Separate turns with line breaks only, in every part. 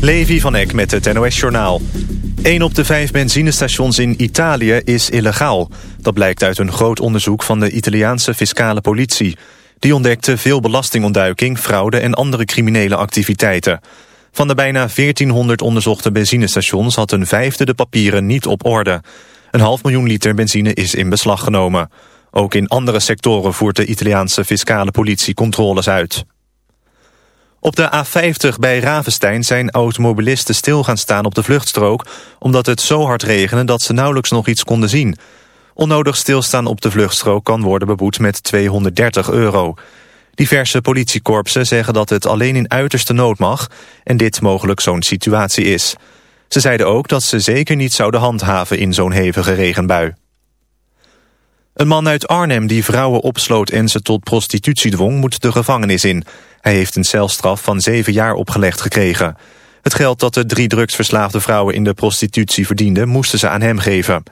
Levi van Eck met het NOS-journaal. 1 op de vijf benzinestations in Italië is illegaal. Dat blijkt uit een groot onderzoek van de Italiaanse fiscale politie. Die ontdekte veel belastingontduiking, fraude en andere criminele activiteiten. Van de bijna 1400 onderzochte benzinestations had een vijfde de papieren niet op orde. Een half miljoen liter benzine is in beslag genomen. Ook in andere sectoren voert de Italiaanse fiscale politie controles uit. Op de A50 bij Ravenstein zijn automobilisten stil gaan staan op de vluchtstrook... omdat het zo hard regende dat ze nauwelijks nog iets konden zien. Onnodig stilstaan op de vluchtstrook kan worden beboet met 230 euro. Diverse politiekorpsen zeggen dat het alleen in uiterste nood mag... en dit mogelijk zo'n situatie is. Ze zeiden ook dat ze zeker niet zouden handhaven in zo'n hevige regenbui. Een man uit Arnhem die vrouwen opsloot en ze tot prostitutie dwong... moet de gevangenis in. Hij heeft een celstraf van zeven jaar opgelegd gekregen. Het geld dat de drie drugsverslaafde vrouwen in de prostitutie verdienden... moesten ze aan hem geven.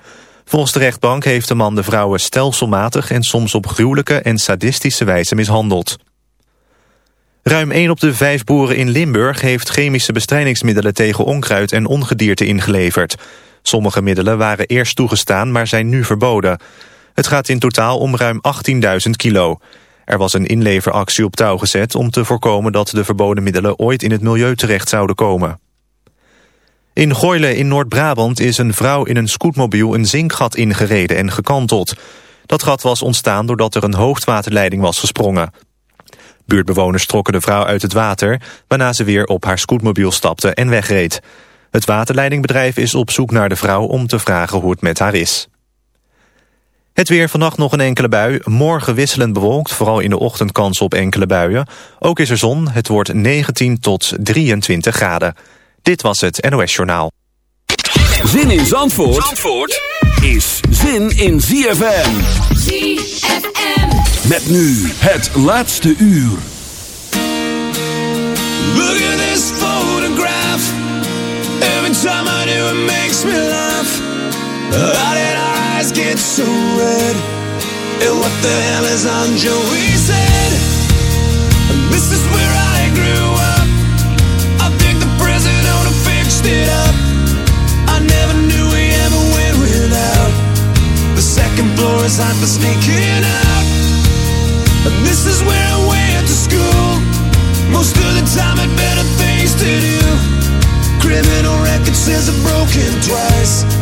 Volgens de rechtbank heeft de man de vrouwen stelselmatig... en soms op gruwelijke en sadistische wijze mishandeld. Ruim 1 op de vijf boeren in Limburg heeft chemische bestrijdingsmiddelen tegen onkruid en ongedierte ingeleverd. Sommige middelen waren eerst toegestaan, maar zijn nu verboden. Het gaat in totaal om ruim 18.000 kilo. Er was een inleveractie op touw gezet om te voorkomen dat de verboden middelen ooit in het milieu terecht zouden komen. In Goyle in Noord-Brabant is een vrouw in een scootmobiel een zinkgat ingereden en gekanteld. Dat gat was ontstaan doordat er een hoogwaterleiding was gesprongen. Buurtbewoners trokken de vrouw uit het water, waarna ze weer op haar scootmobiel stapte en wegreed. Het waterleidingbedrijf is op zoek naar de vrouw om te vragen hoe het met haar is. Het weer vannacht nog een enkele bui. Morgen wisselend bewolkt, vooral in de ochtend kans op enkele buien. Ook is er zon, het wordt 19 tot 23 graden. Dit was het NOS Journaal.
Zin in Zandvoort, Zandvoort is zin in ZFM. ZFM. Met nu het laatste uur. Look at this photograph. Every time I do it makes me laugh. Eyes get so red? And what the hell is on Joey's head? And this is where I grew up. I think the president fixed it up. I never knew we ever went without. The second floor is hot for sneaking out. And this is where I went to school. Most of the time had better things to do. Criminal record says I've broken twice.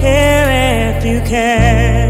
here if you care.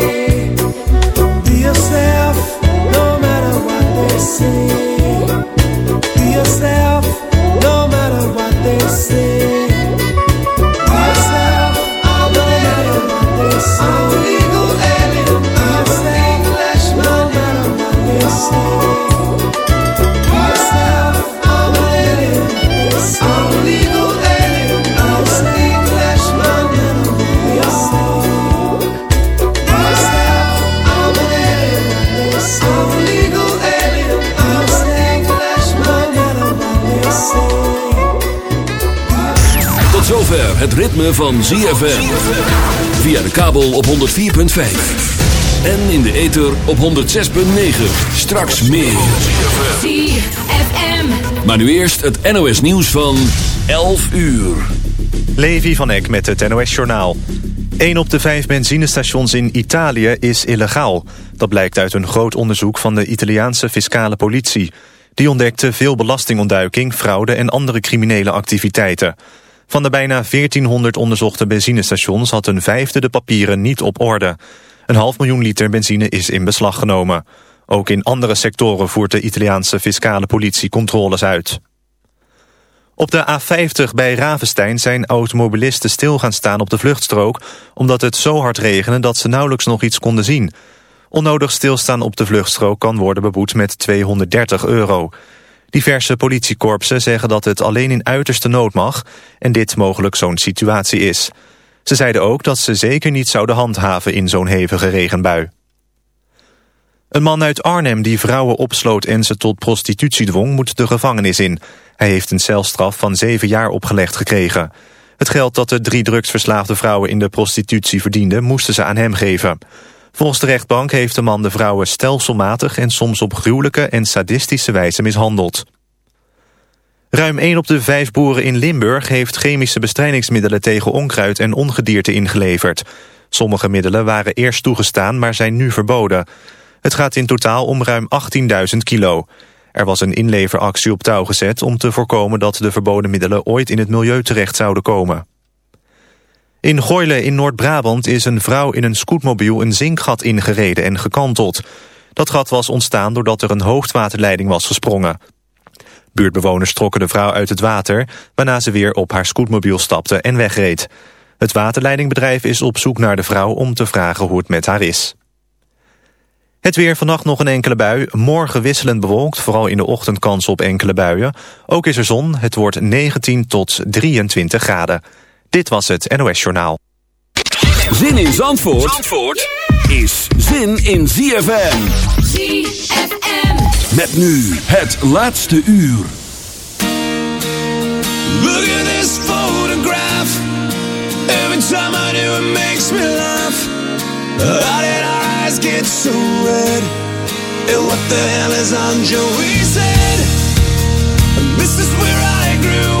Het ritme van ZFM. Via de kabel op 104.5. En in de ether op 106.9. Straks meer.
ZFM.
Maar nu eerst het NOS nieuws van 11 uur.
Levi van Eck met het NOS-journaal. Een op de vijf benzinestations in Italië is illegaal. Dat blijkt uit een groot onderzoek van de Italiaanse fiscale politie. Die ontdekte veel belastingontduiking, fraude en andere criminele activiteiten. Van de bijna 1400 onderzochte benzinestations had een vijfde de papieren niet op orde. Een half miljoen liter benzine is in beslag genomen. Ook in andere sectoren voert de Italiaanse fiscale politie controles uit. Op de A50 bij Ravenstein zijn automobilisten stil gaan staan op de vluchtstrook... omdat het zo hard regende dat ze nauwelijks nog iets konden zien. Onnodig stilstaan op de vluchtstrook kan worden beboet met 230 euro. Diverse politiekorpsen zeggen dat het alleen in uiterste nood mag... en dit mogelijk zo'n situatie is. Ze zeiden ook dat ze zeker niet zouden handhaven in zo'n hevige regenbui. Een man uit Arnhem die vrouwen opsloot en ze tot prostitutie dwong... moet de gevangenis in. Hij heeft een celstraf van zeven jaar opgelegd gekregen. Het geld dat de drie drugsverslaafde vrouwen in de prostitutie verdienden... moesten ze aan hem geven. Volgens de rechtbank heeft de man de vrouwen stelselmatig... en soms op gruwelijke en sadistische wijze mishandeld. Ruim 1 op de 5 boeren in Limburg heeft chemische bestrijdingsmiddelen tegen onkruid en ongedierte ingeleverd. Sommige middelen waren eerst toegestaan, maar zijn nu verboden. Het gaat in totaal om ruim 18.000 kilo. Er was een inleveractie op touw gezet om te voorkomen dat de verboden middelen ooit in het milieu terecht zouden komen. In Goyle in Noord-Brabant is een vrouw in een scootmobiel een zinkgat ingereden en gekanteld. Dat gat was ontstaan doordat er een hoogwaterleiding was gesprongen. Buurtbewoners trokken de vrouw uit het water... waarna ze weer op haar scootmobiel stapte en wegreed. Het waterleidingbedrijf is op zoek naar de vrouw om te vragen hoe het met haar is. Het weer vannacht nog een enkele bui. Morgen wisselend bewolkt, vooral in de ochtend kans op enkele buien. Ook is er zon, het wordt 19 tot 23 graden. Dit was het NOS Journaal.
Zin in Zandvoort, Zandvoort is zin in ZFM. ZFM. Met nu het laatste uur.
Look at this photograph. Every time I do it makes me laugh. How did our eyes get so red? And what the hell is on Joey's head? This is where I grew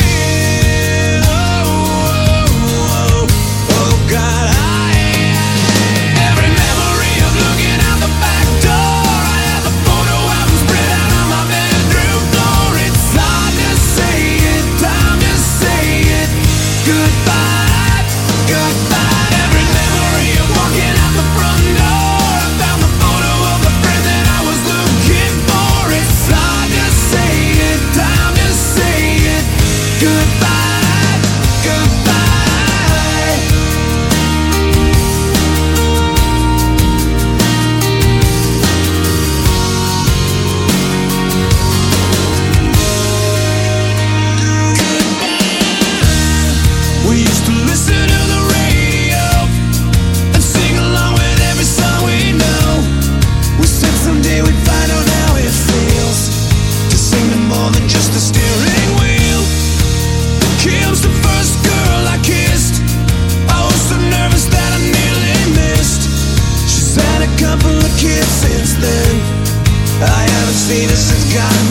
God, I
Venus has got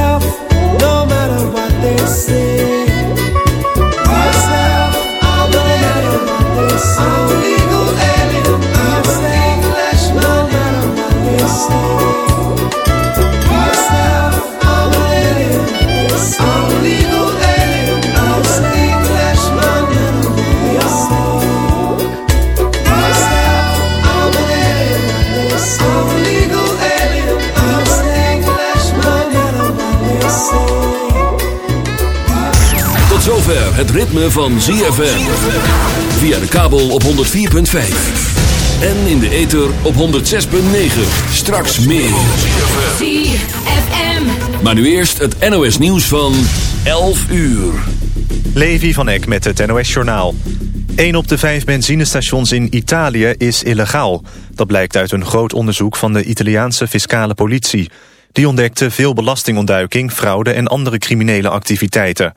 het ritme van ZFM. Via de kabel op 104.5. En in de ether op 106.9. Straks meer.
ZFM.
Maar nu eerst het NOS nieuws van 11 uur.
Levi van Eck met het NOS-journaal. Een op de vijf benzinestations in Italië is illegaal. Dat blijkt uit een groot onderzoek van de Italiaanse fiscale politie. Die ontdekte veel belastingontduiking, fraude en andere criminele activiteiten.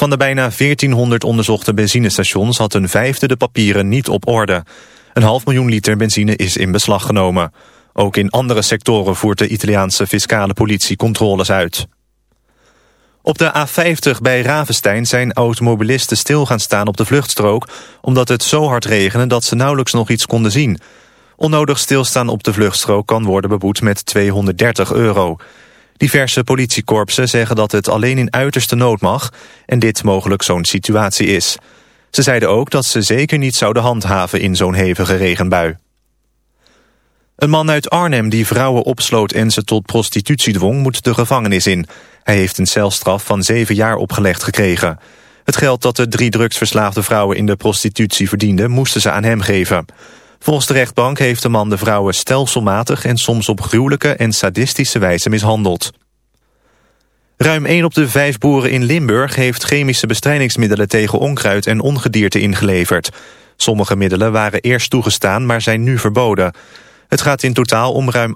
Van de bijna 1400 onderzochte benzinestations had een vijfde de papieren niet op orde. Een half miljoen liter benzine is in beslag genomen. Ook in andere sectoren voert de Italiaanse fiscale politie controles uit. Op de A50 bij Ravenstein zijn automobilisten stil gaan staan op de vluchtstrook... omdat het zo hard regende dat ze nauwelijks nog iets konden zien. Onnodig stilstaan op de vluchtstrook kan worden beboet met 230 euro. Diverse politiekorpsen zeggen dat het alleen in uiterste nood mag... en dit mogelijk zo'n situatie is. Ze zeiden ook dat ze zeker niet zouden handhaven in zo'n hevige regenbui. Een man uit Arnhem die vrouwen opsloot en ze tot prostitutie dwong... moet de gevangenis in. Hij heeft een celstraf van zeven jaar opgelegd gekregen. Het geld dat de drie drugsverslaafde vrouwen in de prostitutie verdienden... moesten ze aan hem geven. Volgens de rechtbank heeft de man de vrouwen stelselmatig... en soms op gruwelijke en sadistische wijze mishandeld. Ruim 1 op de vijf boeren in Limburg heeft chemische bestrijdingsmiddelen tegen onkruid en ongedierte ingeleverd. Sommige middelen waren eerst toegestaan, maar zijn nu verboden. Het gaat in totaal om ruim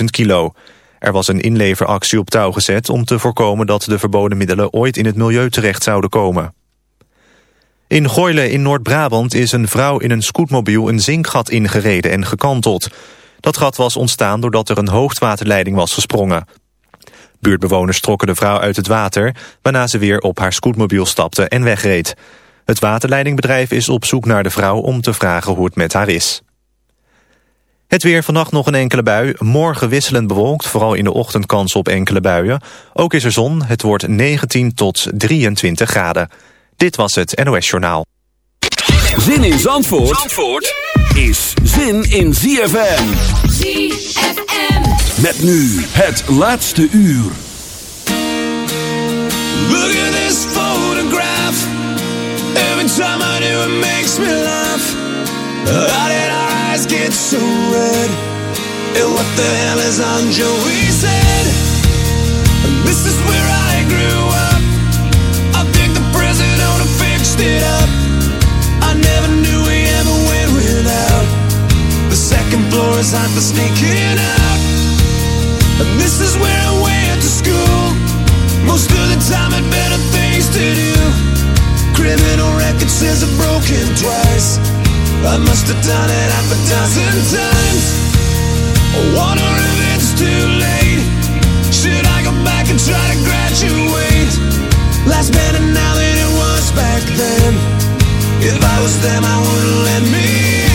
18.000 kilo. Er was een inleveractie op touw gezet om te voorkomen dat de verboden middelen ooit in het milieu terecht zouden komen. In Goyle in Noord-Brabant is een vrouw in een scootmobiel een zinkgat ingereden en gekanteld. Dat gat was ontstaan doordat er een hoogwaterleiding was gesprongen. Buurtbewoners trokken de vrouw uit het water, waarna ze weer op haar scootmobiel stapte en wegreed. Het waterleidingbedrijf is op zoek naar de vrouw om te vragen hoe het met haar is. Het weer vannacht nog een enkele bui. Morgen wisselend bewolkt, vooral in de ochtend kans op enkele buien. Ook is er zon, het wordt 19 tot 23 graden. Dit was het NOS Journaal.
Zin in Zandvoort, Zandvoort is zin in ZFM.
ZFM.
Met nu het laatste uur.
Look at this photograph. Every time I do, it makes me laugh. How did our eyes eyes get so red. And what the hell is on Joey's head? This is where I grew up. It up. I never knew we ever went without. The second floor is hot for sneaking out. And this is where I went to school. Most of the time, had better things to do. Criminal record says I've broken twice. I must have done it half a dozen times. I wonder if it's too late. Should I go back and try to graduate? Life's better now it was back then. If I was them, I wouldn't let me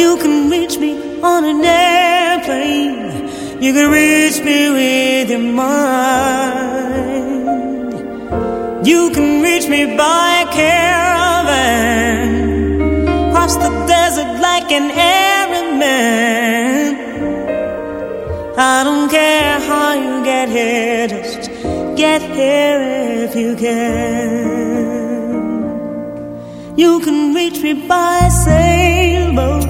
You can reach me on an airplane. You can reach me with your mind. You can reach me by caravan. Cross the desert like an errand man. I don't care how you get here, just get here if you can. You can reach me by sailboat,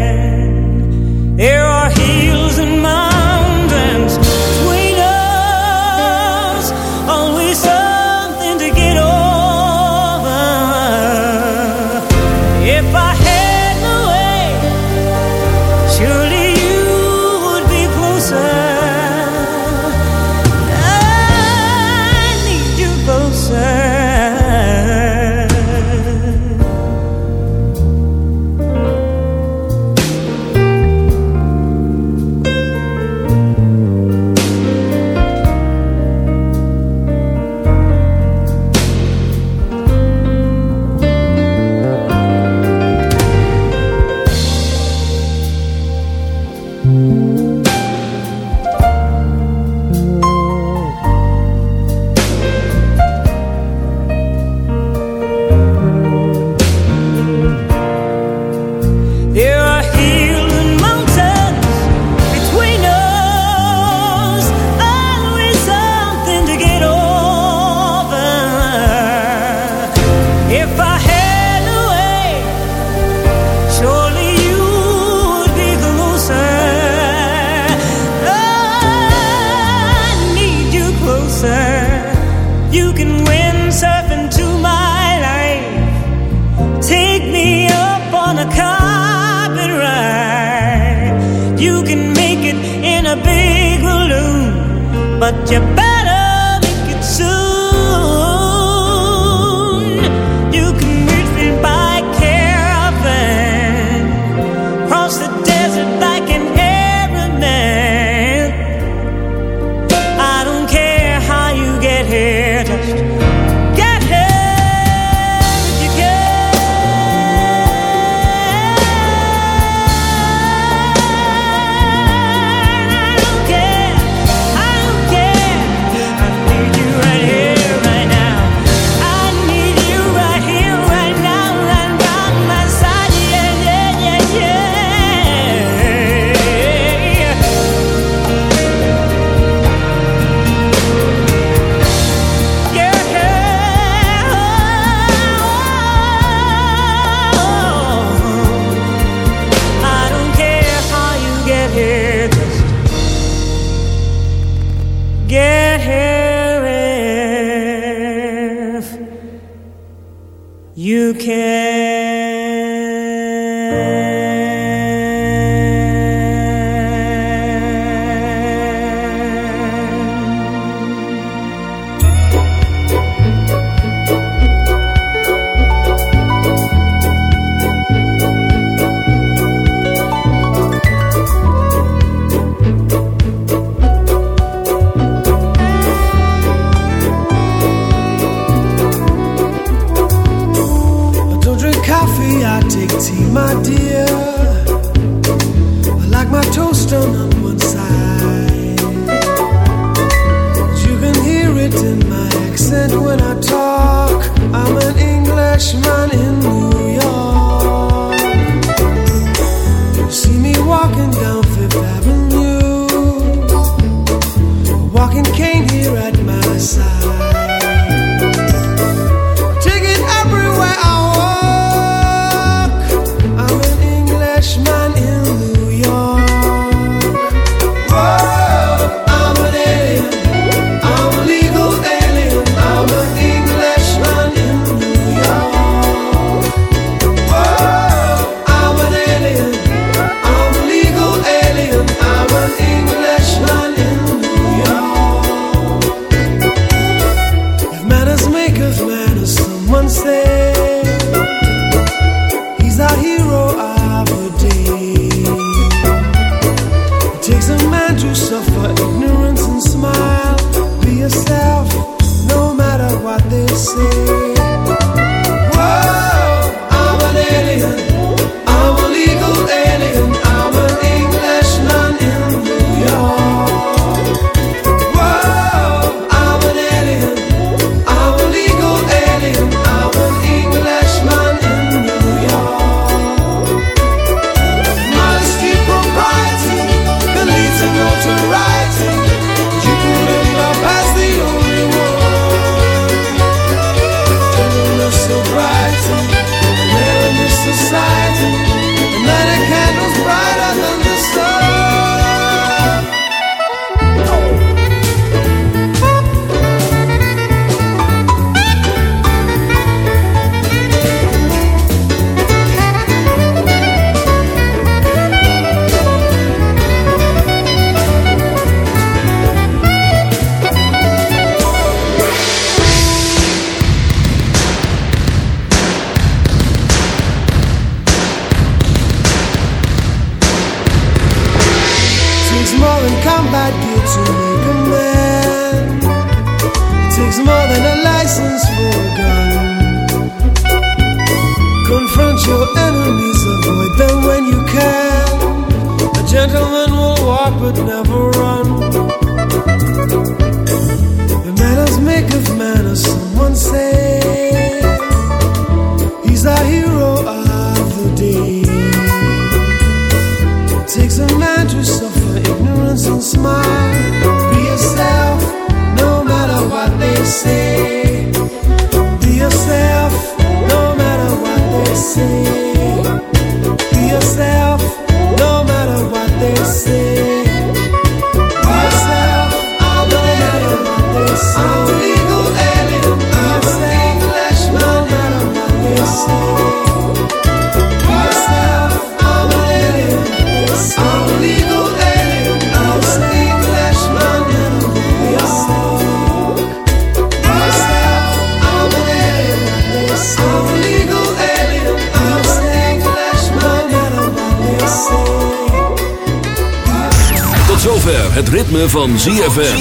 Het ritme van ZFM.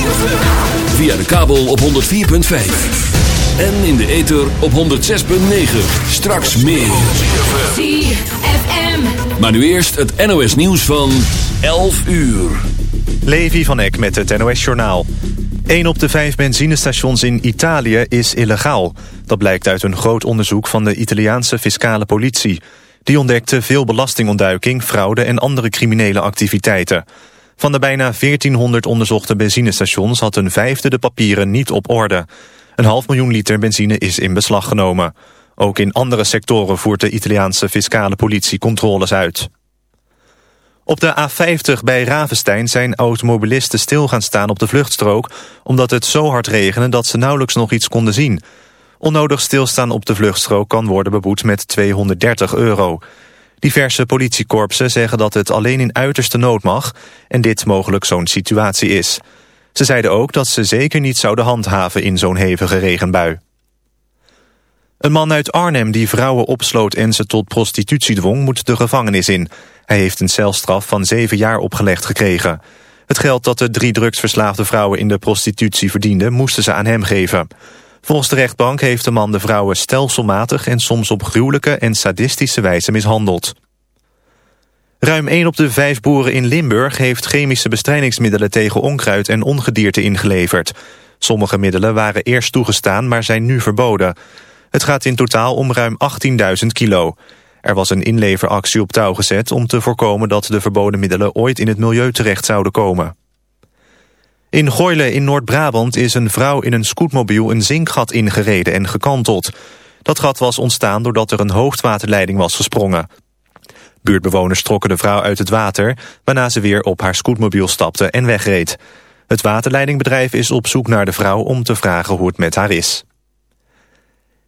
Via de kabel op 104.5. En in de ether op 106.9. Straks meer.
ZFM.
Maar nu eerst het NOS nieuws van 11 uur.
Levi van Eck met het NOS-journaal. Een op de vijf benzinestations in Italië is illegaal. Dat blijkt uit een groot onderzoek van de Italiaanse fiscale politie. Die ontdekte veel belastingontduiking, fraude en andere criminele activiteiten. Van de bijna 1400 onderzochte benzinestations had een vijfde de papieren niet op orde. Een half miljoen liter benzine is in beslag genomen. Ook in andere sectoren voert de Italiaanse fiscale politie controles uit. Op de A50 bij Ravenstein zijn automobilisten stil gaan staan op de vluchtstrook... omdat het zo hard regende dat ze nauwelijks nog iets konden zien. Onnodig stilstaan op de vluchtstrook kan worden beboet met 230 euro. Diverse politiekorpsen zeggen dat het alleen in uiterste nood mag... en dit mogelijk zo'n situatie is. Ze zeiden ook dat ze zeker niet zouden handhaven in zo'n hevige regenbui. Een man uit Arnhem die vrouwen opsloot en ze tot prostitutie dwong... moet de gevangenis in. Hij heeft een celstraf van zeven jaar opgelegd gekregen. Het geld dat de drie drugsverslaafde vrouwen in de prostitutie verdienden... moesten ze aan hem geven. Volgens de rechtbank heeft de man de vrouwen stelselmatig... en soms op gruwelijke en sadistische wijze mishandeld. Ruim 1 op de vijf boeren in Limburg heeft chemische bestrijdingsmiddelen tegen onkruid en ongedierte ingeleverd. Sommige middelen waren eerst toegestaan, maar zijn nu verboden. Het gaat in totaal om ruim 18.000 kilo. Er was een inleveractie op touw gezet om te voorkomen dat de verboden middelen ooit in het milieu terecht zouden komen. In Goyle in Noord-Brabant is een vrouw in een scootmobiel een zinkgat ingereden en gekanteld. Dat gat was ontstaan doordat er een hoogwaterleiding was gesprongen. Buurtbewoners trokken de vrouw uit het water... waarna ze weer op haar scootmobiel stapte en wegreed. Het waterleidingbedrijf is op zoek naar de vrouw... om te vragen hoe het met haar is.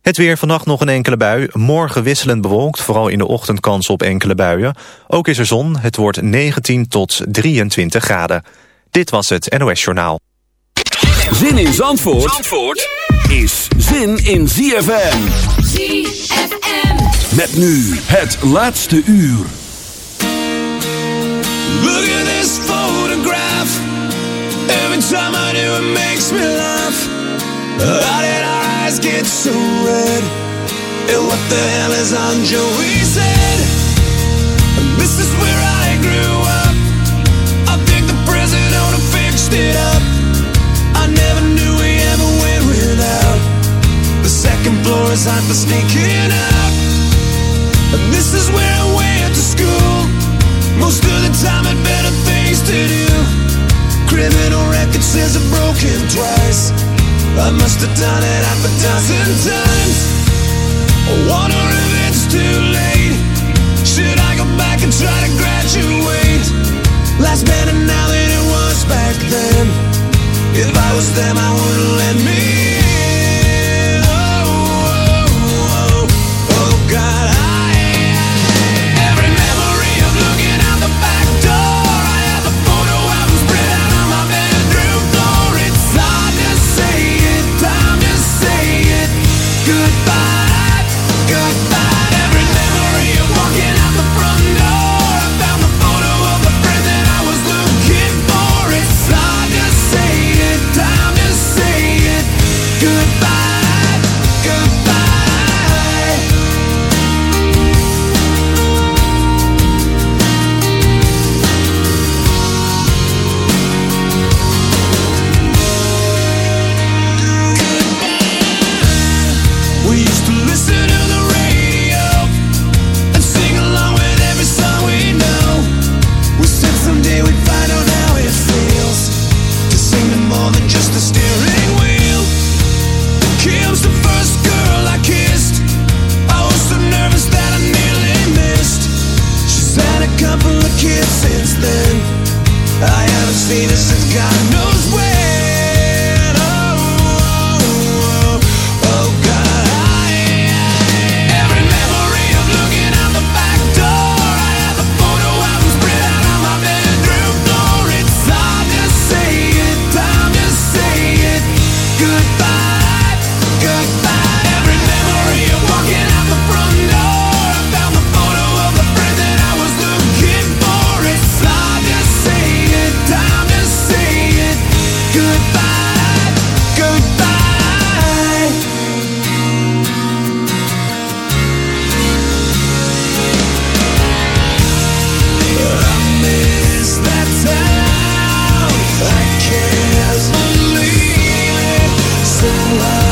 Het weer vannacht nog een enkele bui. Morgen wisselend bewolkt, vooral in de ochtend kans op enkele buien. Ook is er zon, het wordt 19 tot 23 graden. Dit was het NOS Journaal.
Zin in Zandvoort, Zandvoort is zin in ZFM.
ZFM.
Met nu het laatste uur.
Look at this photograph. Every time I do, it makes me laugh. How did our eyes get so red? And what the hell is on Joey's head? This is where I grew up. It up. I never knew we ever went without. The second floor is hot for sneaking out. And this is where I went to school. Most of the time had better things to do. Criminal record says I've broken twice. I must have done it half a dozen times. I wonder if it's too late. Should I go back and try to graduate? Life's better now was back then. If I was them, I wouldn't let me love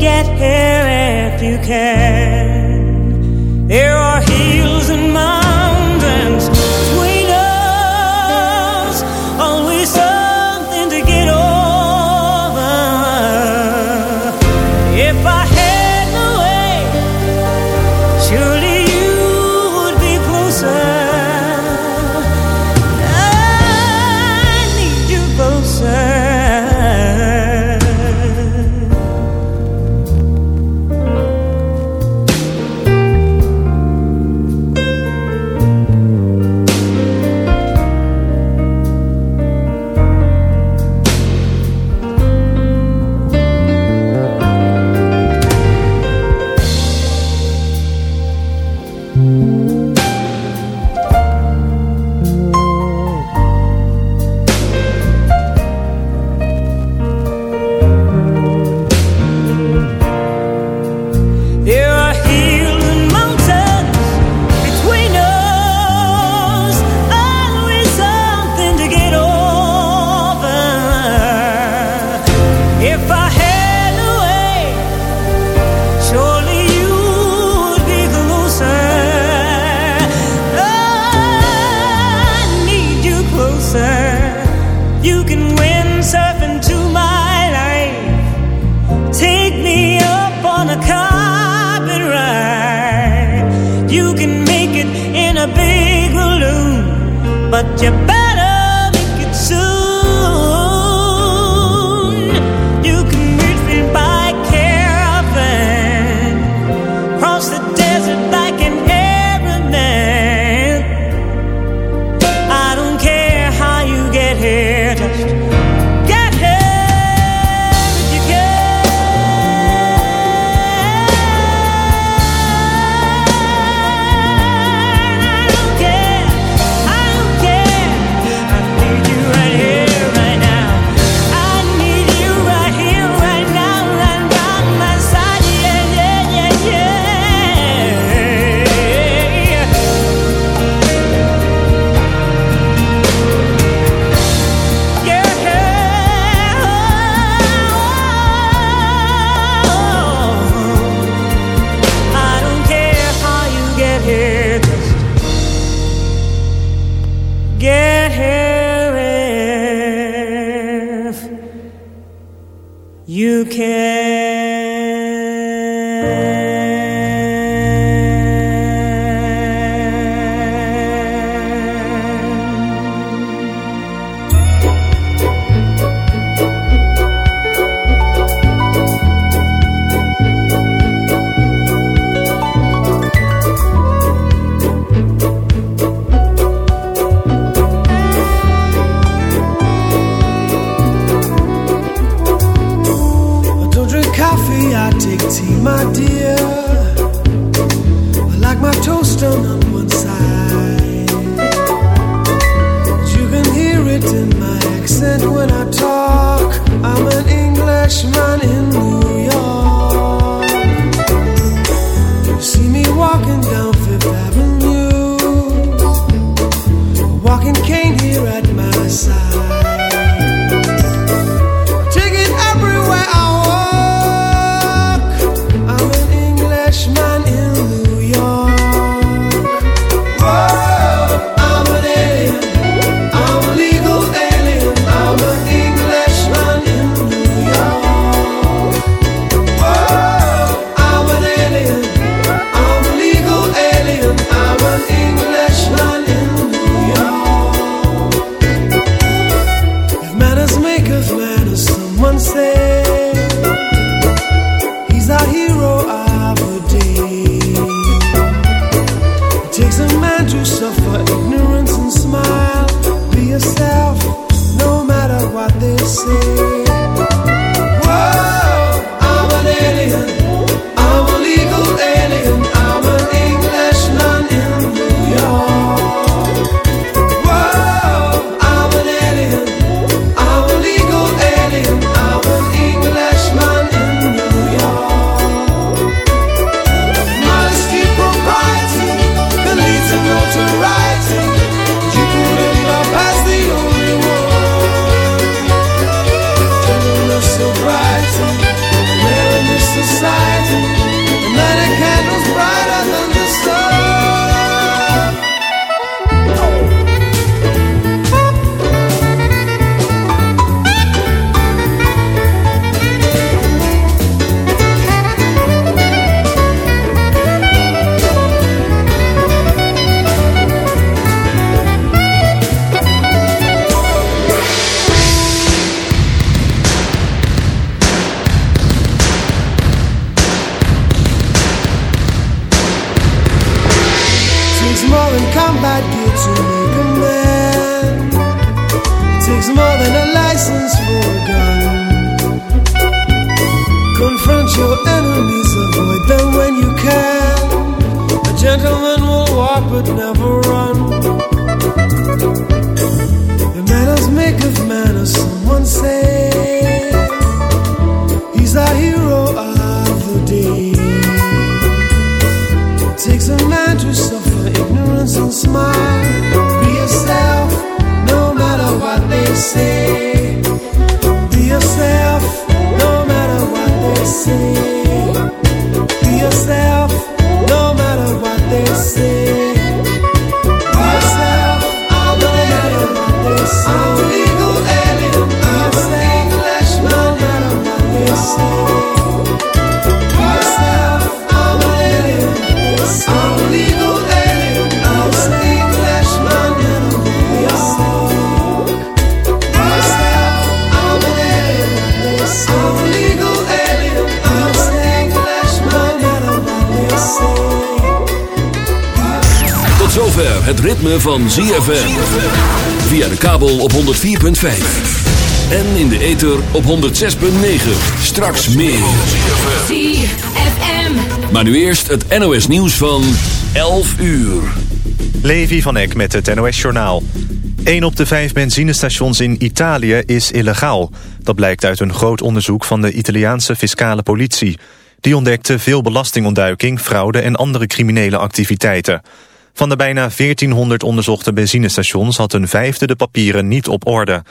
get here
En in de ether op 106.9. Straks meer.
ZFM.
Maar nu eerst het NOS nieuws van 11 uur.
Levi van Eck met het NOS-journaal. Een op de vijf benzinestations in Italië is illegaal. Dat blijkt uit een groot onderzoek van de Italiaanse fiscale politie. Die ontdekte veel belastingontduiking, fraude en andere criminele activiteiten. Van de bijna 1400 onderzochte benzinestations had een vijfde de papieren niet op orde.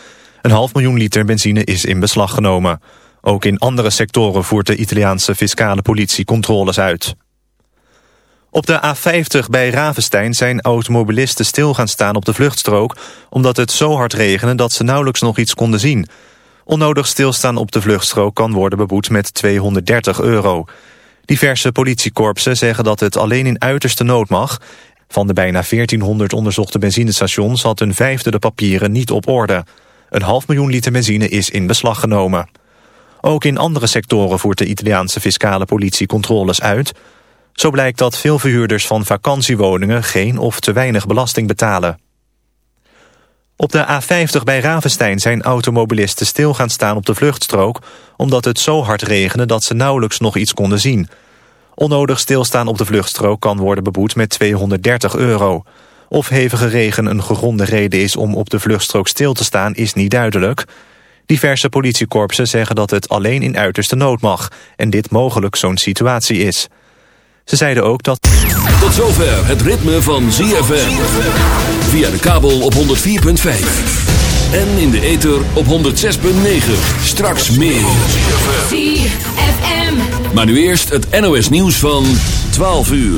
Een half miljoen liter benzine is in beslag genomen. Ook in andere sectoren voert de Italiaanse fiscale politie controles uit. Op de A50 bij Ravenstein zijn automobilisten stil gaan staan op de vluchtstrook... omdat het zo hard regende dat ze nauwelijks nog iets konden zien. Onnodig stilstaan op de vluchtstrook kan worden beboet met 230 euro. Diverse politiekorpsen zeggen dat het alleen in uiterste nood mag. Van de bijna 1400 onderzochte benzinestations had een vijfde de papieren niet op orde. Een half miljoen liter benzine is in beslag genomen. Ook in andere sectoren voert de Italiaanse fiscale politie controles uit... Zo blijkt dat veel verhuurders van vakantiewoningen geen of te weinig belasting betalen. Op de A50 bij Ravenstein zijn automobilisten stil gaan staan op de vluchtstrook... omdat het zo hard regende dat ze nauwelijks nog iets konden zien. Onnodig stilstaan op de vluchtstrook kan worden beboet met 230 euro. Of hevige regen een gegronde reden is om op de vluchtstrook stil te staan is niet duidelijk. Diverse politiekorpsen zeggen dat het alleen in uiterste nood mag... en dit mogelijk zo'n situatie is... Ze zeiden ook dat...
Tot zover het ritme van ZFM. Via de kabel op 104.5. En in de ether op 106.9. Straks meer.
ZFM.
Maar nu eerst het NOS nieuws van 12 uur.